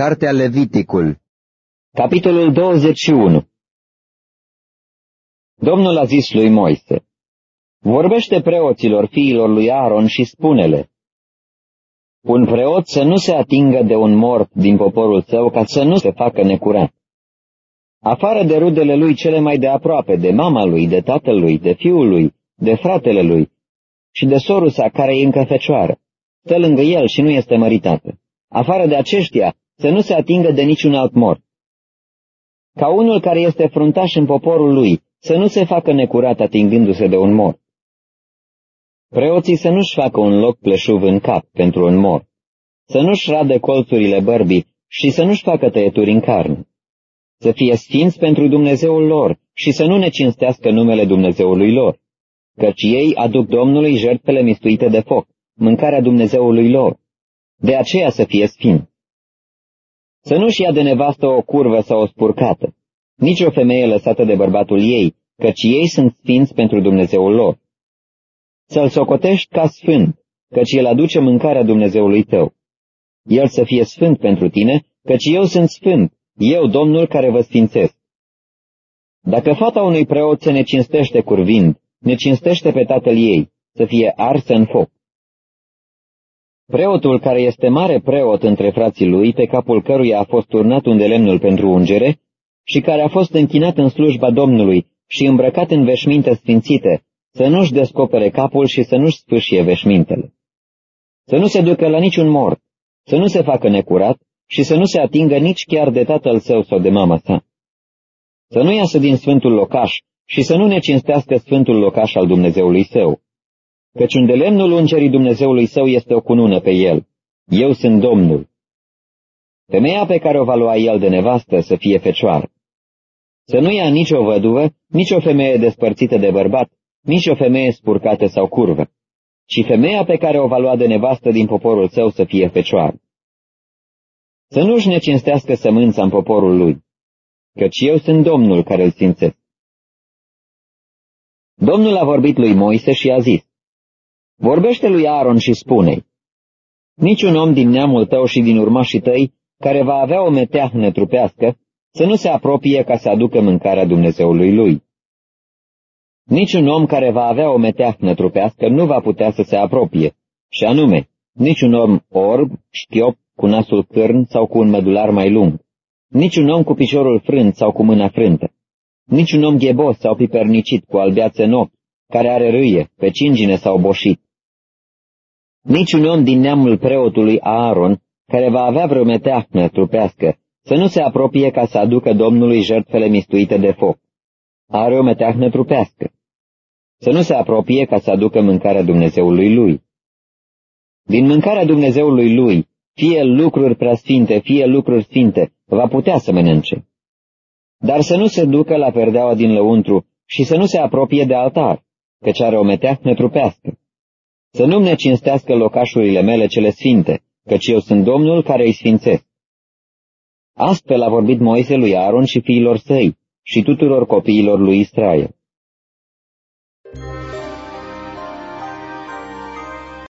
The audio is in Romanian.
Cartea Leviticul Capitolul 21 Domnul a zis lui Moise, Vorbește preoților fiilor lui Aaron și spune-le, Un preot să nu se atingă de un mort din poporul său ca să nu se facă necurat. Afară de rudele lui cele mai de aproape, de mama lui, de tatăl lui, de fiul lui, de fratele lui și de sorusa care e încă fecioară, stă lângă el și nu este măritată. Afară de aceștia, să nu se atingă de niciun alt mort. Ca unul care este fruntaș în poporul lui, să nu se facă necurat atingându-se de un mort. Preoții să nu-și facă un loc pleșuv în cap pentru un mort, să nu-și radă colțurile bărbii și să nu-și facă tăieturi în carne, să fie sfinți pentru Dumnezeul lor și să nu ne cinstească numele Dumnezeului lor, căci ei aduc Domnului jertfele mistuite de foc, mâncarea Dumnezeului lor. De aceea să fie sfinți. Să nu-și ia de nevastă o curvă sau o spurcată, nici o femeie lăsată de bărbatul ei, căci ei sunt sfinți pentru Dumnezeul lor. Să-l socotești ca sfânt, căci el aduce mâncarea Dumnezeului tău. El să fie sfânt pentru tine, căci eu sunt sfânt, eu, Domnul, care vă sfințesc. Dacă fata unui preot se necinstește curvind, ne cinstește pe tatăl ei, să fie arsă în foc. Preotul care este mare preot între frații lui, pe capul căruia a fost turnat un de lemnul pentru ungere, și care a fost închinat în slujba Domnului și îmbrăcat în veșminte sfințite, să nu-și descopere capul și să nu-și sfâșie veșmintele. Să nu se ducă la niciun mort, să nu se facă necurat și să nu se atingă nici chiar de tatăl său sau de mama sa. Să nu iasă din sfântul locaș și să nu ne cinstească sfântul locaș al Dumnezeului său, căci unde lemnul ungerii Dumnezeului său este o cunună pe el. Eu sunt Domnul. Femeia pe care o va lua el de nevastă să fie fecioară. Să nu ia nici o văduvă, nici o femeie despărțită de bărbat, nici o femeie spurcată sau curvă, ci femeia pe care o va lua de nevastă din poporul său să fie fecioară. Să nu-și necinstească sămânța în poporul lui, căci eu sunt Domnul care îl simțesc. Domnul a vorbit lui Moise și a zis, Vorbește lui Aaron și spune Niciun om din neamul tău și din urmașii tăi, care va avea o meteahnă trupească, să nu se apropie ca să aducă mâncarea Dumnezeului lui. Niciun om care va avea o meteahnă trupească nu va putea să se apropie, și anume, niciun om orb, șchiop, cu nasul cârn sau cu un mădular mai lung, niciun om cu piciorul frânt sau cu mâna frântă, niciun om ghebos sau pipernicit cu albeață în ochi, care are râie, pe cingine sau boșit, niciun om din neamul preotului Aaron, care va avea vreo meteahnă trupească, să nu se apropie ca să aducă Domnului jertfele mistuite de foc. Are o meteahnă trupească. Să nu se apropie ca să aducă mâncarea Dumnezeului lui. Din mâncarea Dumnezeului lui, fie lucruri preasfinte, fie lucruri sfinte, va putea să mănânce. Dar să nu se ducă la perdeaua din lăuntru și să nu se apropie de altar, căci are o meteahnă trupească. Să nu-mi ne cinstească locașurile mele cele sfinte, căci eu sunt Domnul care îi sfințesc. Astfel a vorbit Moise lui Aaron și fiilor săi și tuturor copiilor lui Israel.